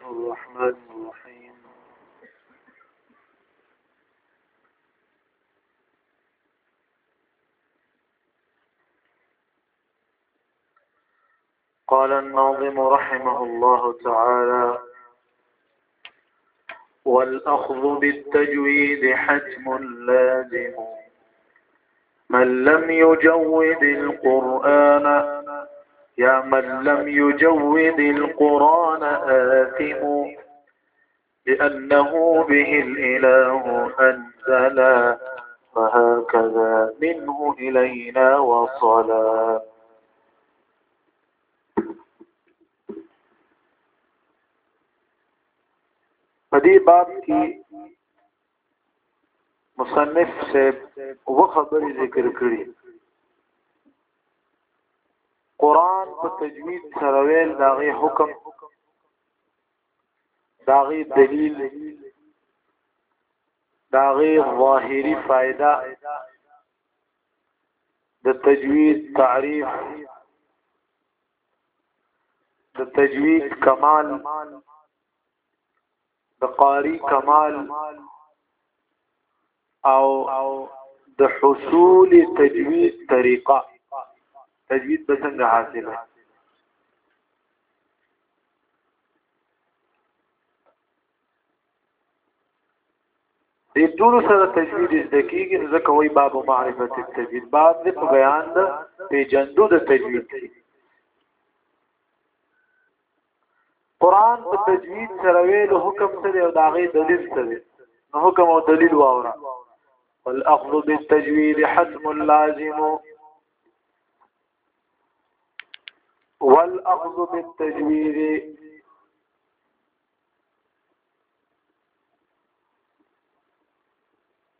الرحمن الرحيم قال الناظم رحمه الله تعالى والأخذ بالتجويد حتم لازم من لم يجود القرآن يا من لم يجود القرآن آثم لأنه به الإله أنزلا فهكذا منه إلينا وصلا فدي باب کی مصنف صاحب و خبرې ذکر کړي قران په تجوید سره ویل داغه حکم داغه دلیل داغه ظاهری فائدہ د تجوید تعریف د تجوید کمال د قاری کمال او د حصول تجوید طریقه تجوید به څنګه حاصله دې ټول سره تجوید زده کیږي نو ځکه وای باب معرفت التجوید باب دې په بیان د پیجندو د تجوید قران په تجوید سره ویلو حکم څه دی او دا غي دلیل څه دی نو حکم او دلیل واوره والاخذ بالتجوید حتم لازم والاخذ بالتجوید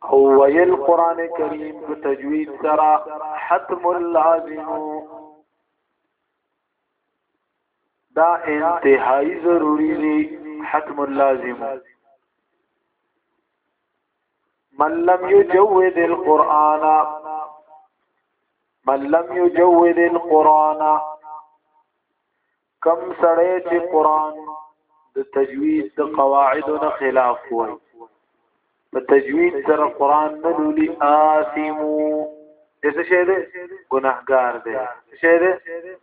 او ویل قران کریم په تجوید سره حتم لازم دا انتهایی ضروری دی حتم لازم من لم يجود القرآن من لم يجود القرآن کم سړی چې قرآن د تجوید د قواعدو نه خلاف وای په تجوید سره قران نه لولي آثمو څه شه ده ګناهګار ده څه شه ده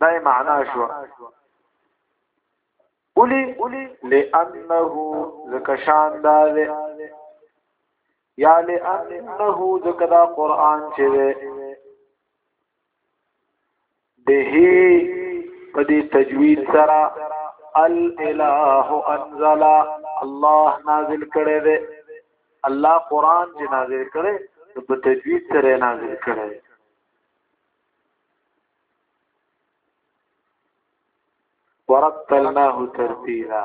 دا معنا شو اولی لانه زکشان دا ده یا لانه زکدا قران چې ده به په دې تجوید سره الاله انزل الله نازل کړي دي الله قران چې نازل کړي په تجوید سره نازل کړي ورتلناه ترتیلا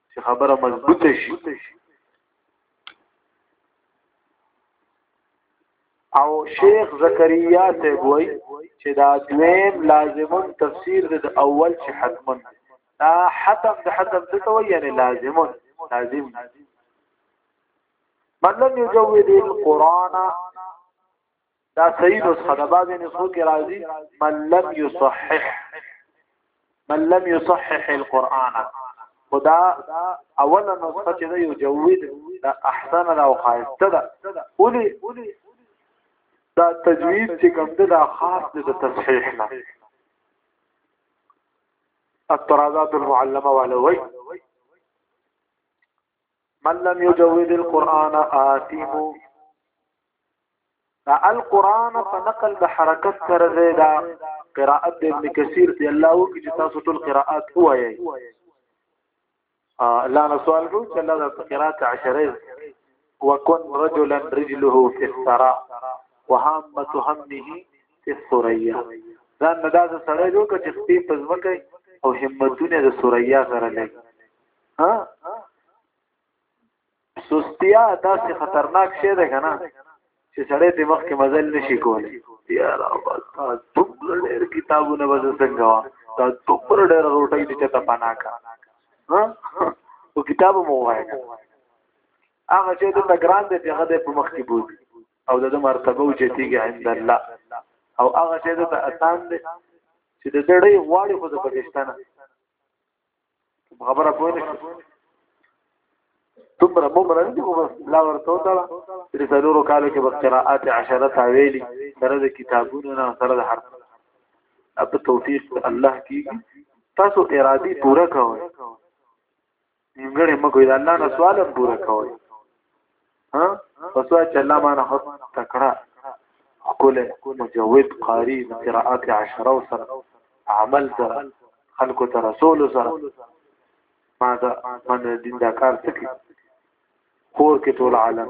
چې خبره مضبوطه شي او شیخ زکریا ته وای چې دا دویم لازمون تفسیر د اول چې حتمن دا حتم د حتم څه وای یعنی لازمون لازم مطلب یو جو دې قران دا صحیح نسخه ده بعضې نسخو کې راځي من لم يصحح من لم يصحح القرآن خدا اوله نسخه چې ده یو جوید دا احسن ده او خایسته ده اولی دا تجوید چې کوم ده دا خاص ده د تصحیح نه الطرازات المعلمه ولوي من لم يجود القرآن آثم دا القرآن په نقل د حرکت سره دی دا قراءت د ابن کثیر دی الله او کی تاسو ټول قراءات وایي الله نو سوال کو چې الله د قراءت عشره وكن رجلا رجله في الثرى وهامه همه في الثريا دا نه دا سره جو چې په پزمکه او همتونه د ثريا سره لګي ها سستیا داسې خطرناک شی ده کنه چې سړی د مخ کې مزل نشي کولی یا رب دومره ډېر کتابونه به څنګه وا دا دومره ډېر روټۍ دې ته پنا کا ها او کتاب مو وایي هغه چې د ګران دې هغه په مخ کې بوزي او د مرتبه او جتیږي عند الله او هغه چې د اسان دې چې د ډېرې غواړي خو د پاکستان خبره کوی نه تمره ممره دي خو بس لا ورته وتاړه چې څلورو کالو کې بس قراءات عشره تا ویلي سره د کتابونو نه سره د حرف اب توفیق الله کی تاسو ارادي پورا کوئ نیمګړې مګوي الله نه سوال پورا کوئ ها پس چې الله معنا هو تکړه خپل مجود قاری قراءات عشره سره عمل سره خلق ته رسول سره ما دا من دین دا کار سکی خور کې ټول عالم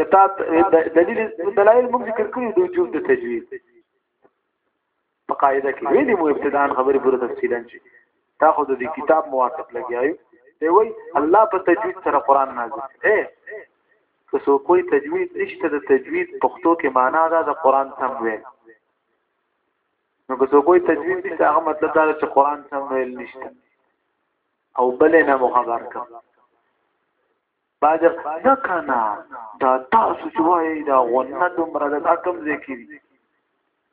کتاب دلیل دلایل موږ ذکر کړی د وجوب د تجوید په قاعده کې ویلي مو ابتداء خبرې پوره تفصیلا شي تا خو د کتاب موافق لګیایو دی وای الله په تجوید سره قران نازل اے که سو کوئی تجوید نشته د تجوید پښتو کې معنا دا د قران سم ویل نو که څوک وي تجوید دي هغه مطلب دا چې قران سم ویل نشته او بل نه مو خبر کړ باجر نه کنه دا تاسو چې وایي دا غنه دومره د حکم ذکر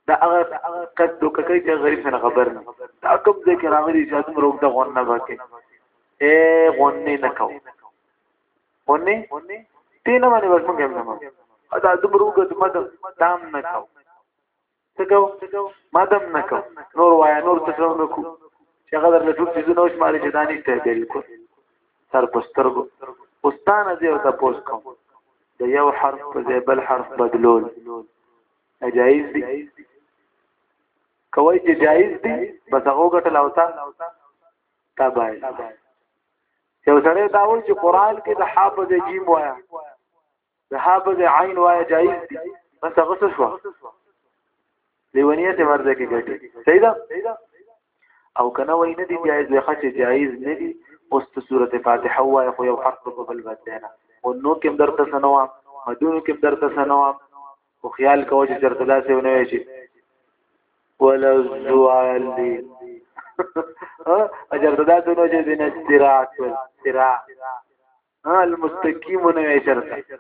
دا هغه کټ دوک کوي چې غریب سره خبر نه دا کوم ذکر راغلي چې دومره وګړه غنه وکي اے غنه نه کو غنه تینه باندې ورته کوم نه دا دومره وګړه مده دام نه کو څګو ما دم نکو نور وای نور څه څو نکو چې هغه در لټول چې نو شمارې چې دانې ته بالکل سر پسترګو پستانه دی او تاسو کوم د یو حرف په ځای بل حرف بدلول جایز دی کوي چې جایز دی بس هغه ګټل او تا تا باید یو سره دا وایي چې قران کې د حافظ جیم وایا صحابه د عین وای جایز دي بس هغه څه شو لیونیه ته مرده کې ګټي صحیح ده او کنه وای نه دي جایز لخوا چې جایز نه دي اوس ته سورته فاتحه وای خو یو حرف په بل باندې نه او نو کوم درته سنوا مدونو کوم درته سنوا خو خیال کوو چې چرته داسې ونه وي چې ولا زوال دي اجر دادونو چې دین استراحت استراحت ها المستقیم نه چرته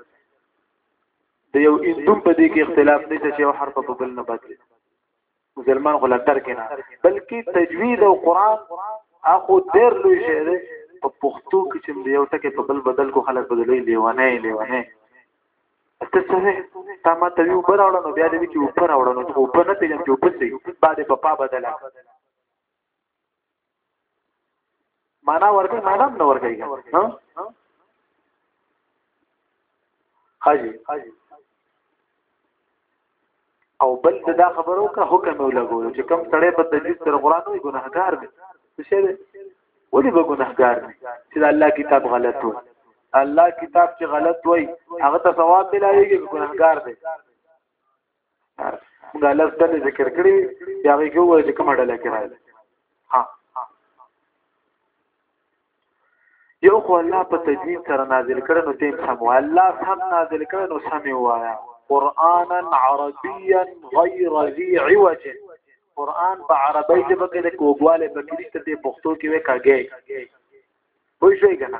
د یو اندوم په دې کې اختلاف نشته چې یو حرف په بل نه بدلی مسلمان غلا تر کې نه بلکې تجوید او قران اخو ډېر لوی شی دی په پښتو کې چې د یو ټکي په بل بدل کو خلک بدلوي لیوانه لیوانه ته څه تا ما ته یو بر اورنو بیا دې کې اوپر اورنو ته اوپر نه پیږم چې اوپر سي بعد په پا بدل معنا ورکړي معنا نه ورکړي ها حاجی او بل دا خبرو کا حکم یې لګول چې کم سړی په تجدید تر قران وي ګناهګار دی څه دی ولې به ګناهګار دی چې الله کتاب غلط وي الله کتاب چې غلط وي هغه ته ثواب ملایږي ګناهګار دی موږ لږ ډلې ذکر کړې بیا هغه کې وایي چې کومه ډله کې راځي ها یو خو الله په تجوید سره نازل کړي نو تیم سم وای الله سم نازل کړي نو سم وای قرانا عربيا غير ذي عوج قران په عربی ژبه کې د کوګواله بکری ته د پښتو کې وکاږي وای شي کنه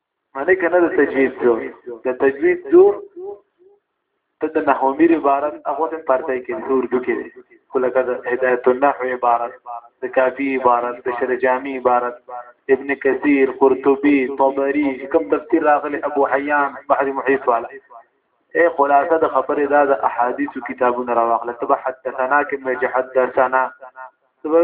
معنی کنه د تجوید دور د تجوید دور ته د نحومیر عبارت هغه د پرځای کې دور دکې خو لکه د هدایت النحو عبارت د کافی عبارت د شر جامی عبارت ابن کثیر قرطبی طبری کوم تفسیر راغلی ابو حیان بحر محیط والا اے خلاصه د خبره دا د احادیث کتابونه راوخله تبع حدثنا کې مې حدثنا تبع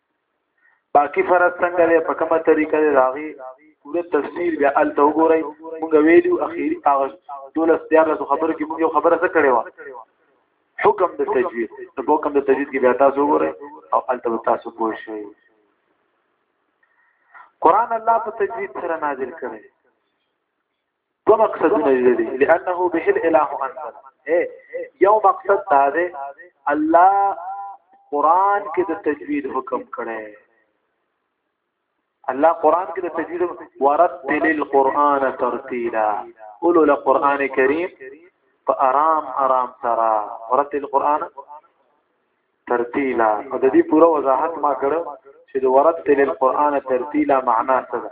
باقی فرض څنګه دی په کومه طریقه دی راغي پوره تفسیر بیا ال ته وګورئ موږ ویلو اخیری هغه دولس دیار له خبرو کې موږ یو خبره څه کړې و حکم د تجوید د حکم د تجوید کې بیا تاسو وګورئ او ال ته تاسو پوه شئ قران الله په تجوید سره نازل کړي دو مقصدونه لري لانه به الاله انزل اے یو مقصد دا دی الله قران کې د تجوید حکم کړي الله قران کې د تجوید ورتل القرآن ترتیلا قولوا لقرآن کریم په آرام آرام سره ورته القرآن ترتیلا او د دې پوره وضاحت ما کړو چې د ورته القرآن ترتیلا معنا څه ده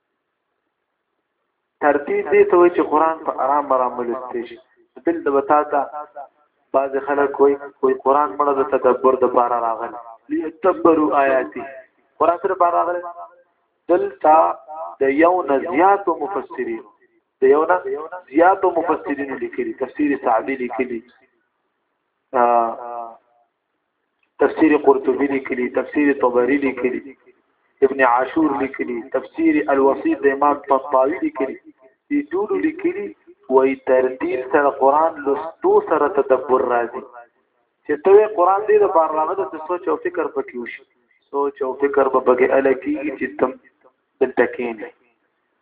ترتیب دې ته وایي چې قران په آرام آرام ولستې شي دل د وتا ته بعض خلک وایي کوئی قران مړ د تدبر د پاره راغلی لیتبروا آیاتی قران سره پاره راغلی دلته د یو نزیات مفسرین د یو نه زیات مفسرین لیکلي تفسیر سعدی لیکلي تفسیر قرطبی لیکلی تفسیر طبری لیکلی ابن عاشور لیکلی تفسیر الوسیط د امام طنطاوی لیکلی دي ټول لیکلی وای ترتیب سره قران لستو سره تدبر راځي چې ته قران دې د بار راغله د سوچ او فکر پکې وشي سوچ او فکر به بګې الکی چې تم دلته کېنه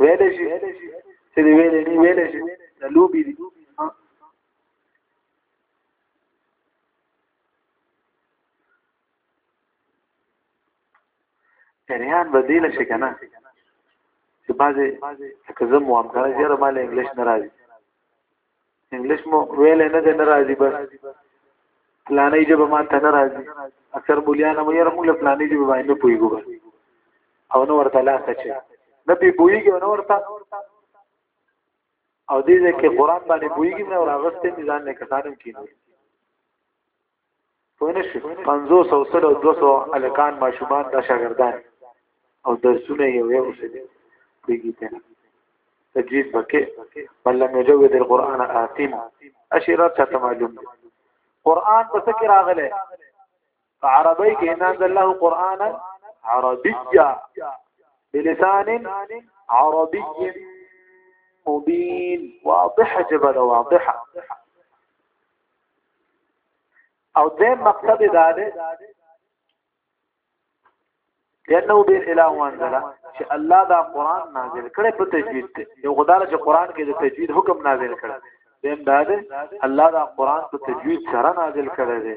ویل شي چې دی ویل نه ویل شي د لوبي دي پریان بدیل شي کنه چې بعضې که زه مو هم کنه زیاره مال انګلیش نه راځي انګلیش مو ویل نه دی ناراضي بس پلانې جبه ما ته ناراضي اکثر مولیان مو یې موږ پلانې جبه باندې پویګو بس او نو ورته لاس اچي نه پی پویګو نو ورته او دې کې قران باندې پویګو نه راغستې ځان نه کسانم کینو پوینه شو 500 او 100 او 200 الکان ماشومان دا شاګردان او درسونه یو یو څه دي دیږي ته تجوید بکې بل لم یجود القرآن آثم اشیرات ته معلوم دي قرآن په څه کې راغله په عربی کې ان انزل الله قرآنا عربيا بلسان عربي مبين واضحه جبل واضحه او دې مقصد دا دی لانه به اله وانزل چې الله دا قران نازل کړي په تجوید ته یو غدار چې قران کې د تجوید حکم نازل کړي دیم دا دی الله دا قران په تجوید سره نازل کړي دی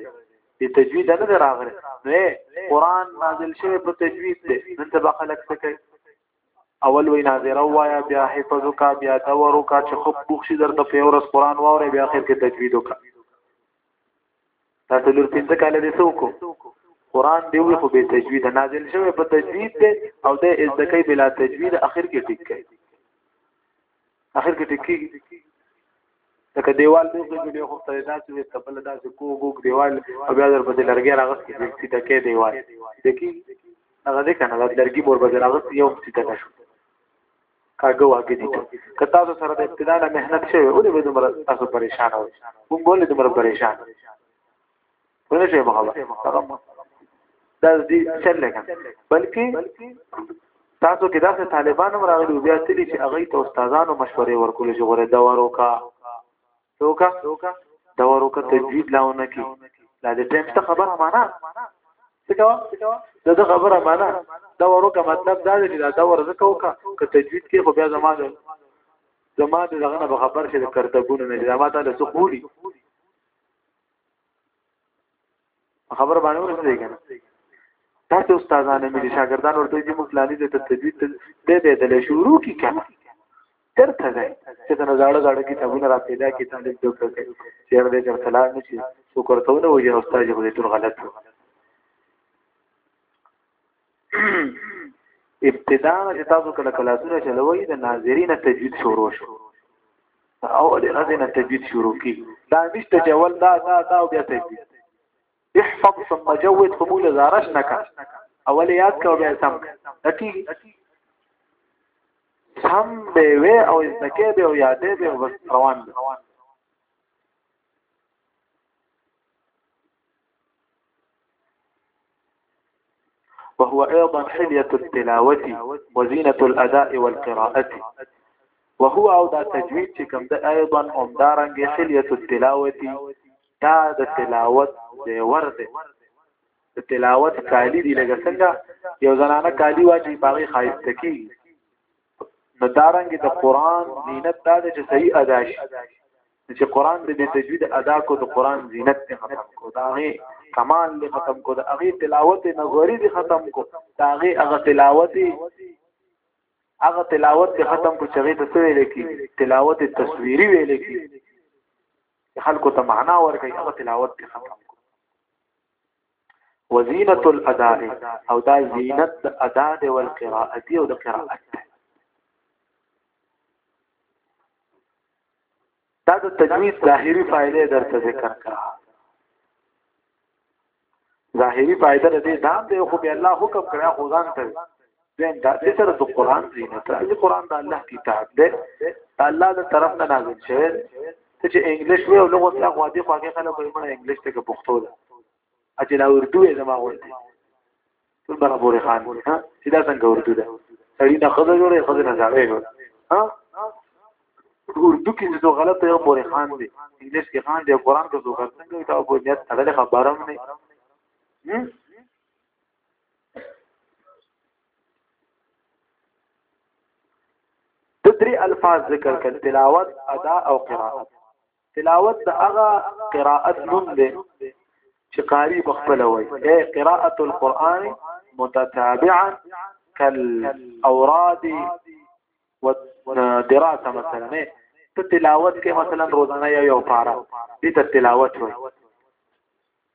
د تجوید نه راغلی نو قران نازل شوی په تجوید دی نن ته خلک څه کوي اول وی ناظره وایا بیا حفظ کا بیا دور کا چې خو پوښي درته په ورځ قران واوري بیا اخر کې تجوید کا تاسو لور پنځه کال دې سوکو قران دی وی خو به تجوید نازل شوی په تجوید دی او د ازدکې بلا تجوید اخر کې ټیک کړي اخر کې ټکی لکه دیوال دی کې ډېر خو ته داسې وي ته بل داسې کوګوګ دیوال او بیا در پسې لرګي راغستې چې سیده کې دیوال دکی هغه دې کنه دا لرګي مور بازار راغست یو سیده نشو کاګه واګې دي که تاسو سره د ابتدا نه مهنت شوی ولې به دومره تاسو پریشان وئ موږ ولې دومره پریشان ونه شي په خبره دا دې چل لګا بلکې تاسو کې داسې طالبان هم راغلي بیا تللی چې هغه ته استادانو مشورې ورکول شي غوړې دا وروکا توکا دا وروکا تجوید لاونه کې دا دې ټیم ته خبره معنا څه دا د خبره معنا دا وروکا مطلب دا دی چې دا ورزه کوکا که تجوید کې خو بیا زماده زماده دغه نه خبر شي د کرتګونو نه زماده له سقولي خبر باندې ورسېږي کنه تاسو استادانه مې شاګردان ورته دي موږ لانی د تدوید ته به د شروع کی کنه چرته ده چې د زړه زړه کتابونه را پیدا کی طالب جوړ کړي چې دې چرته لاړ نشي شکر ته ونه وځي استاد یې ټول غلط وو ابتدا چې تاسو کله کلاسونه چلوي د ناظرین تجوید شروع شو او د ناظرین تجوید شروع کی دا نشته چې ول دا دا دا بیا تجوید احفظ ثم جود قبول زارش نکا اول یاد کا بیا سم کی سم به وی او زکه به او یادې به روان وهو ايضا حليه التلاوه وزينه الاداء والقراءه وهو او دا تجوید چې کوم د ايضا هم دارنګ حليه التلاوه دا د تلاوت دی ورده د تلاوت کالی دی لکه څنګه یو زنانه کالی واجی باغی خایسته کی نو دارنګ د قران زینت دا چې صحیح ادا شي چې قران دې د تجوید ادا کو د قران زینت ته ختم کو دا غي کمال دې ختم کو دا غي تلاوت نظری دې ختم کو دا غي هغه تلاوت هغه تلاوت دې ختم کو چې غي ته ویل کی تلاوت تصویری ویل کی خلکو ته معنا ورکړي هغه تلاوت دې ختم کو وزینت الاداء او دا زینت د ادا د والقراءه او د قراءت دا د تجوید ظاهری فائدې درته ذکر کړه ظاهری فائدې د دې ځان دی خو به الله حکم کړی خو ځان ته دین دا چې سره د قران زینت دی قران د الله کتاب دی الله د طرف نه نازل شوی ته چې انګلیش وې او لغه ته خو دې خو هغه خلک یې مړ انګلیش ته کې پښتو ده اته لا اردو یې زما وایي ټول دغه بورې خان دي ها چې دا څنګه اردو ده سړی نه خزه جوړه خزه نه ځاړې جوړه ها اردو کې څه غلطه یو بورې خان دي انګلیش کې خان دي قرآن کې څه غلط څنګه دا په نیت تړلې خبره نه درې الفاظ ذکر کړ تلاوت ادا او قرائت تلاوت د هغه قراءت نوم دی چې قاری بخپل وای اے قراءت القرآن متتابعا كالاوراد والدراسه مثلا ته تلاوت کې مثلا روزانه یو یو پارا دې ته تلاوت وای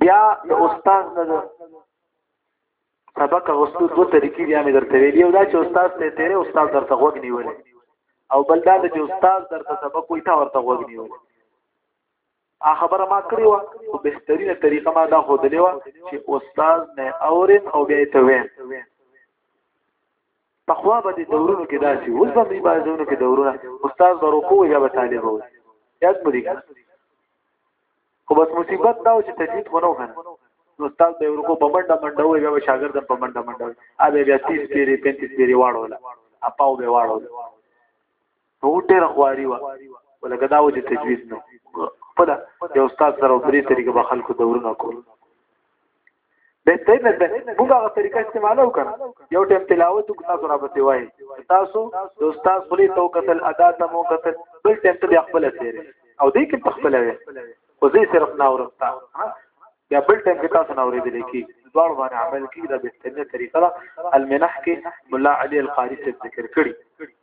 بیا د استاد د سبق غوښتو دوه طریقې بیا مې درته ویلې او دا چې استاد ته تیرې استاد درته غوږ نیولې او بل دا چې استاد درته سبق وایي تا ورته غوږ نیولې ا خبره ما کړی و او بهترینه طریقه ما دا خو دلی و چې استاد نه اورم او بیا ته ویم تقوا به د دورونو کې داسي اوس به می بازونو کې دورونه استاد به رکو یا به طالب و یاد مو دي خو بس مصیبت دا چې تجدید ونه وکنه نو استاد به ورکو په منډه منډه وي بیا شاګرد په منډه منډه وي ا بیا 30 پیری 35 پیری واړول اپاو به واړول نو ډېر خواري و ولکه دا و چې تجویز نو خپل یو استاد سره په دې طریقه به خلکو دورونه کول به ته نه ده موږ هغه طریقه استعمالو کړه یو ټیم تلاوت کو تاسو را بته وای تاسو د استاد خلی تو قتل ادا ته مو قتل بل ټیم ته خپل تیرې او دې کې خپل وي خو زه صرف نه ورستا بیا بل ټیم کې تاسو نه اورېدل کی دوړ باندې عمل کی دا بهترینه طریقه المنح کې مولا علي القاری ذکر کړی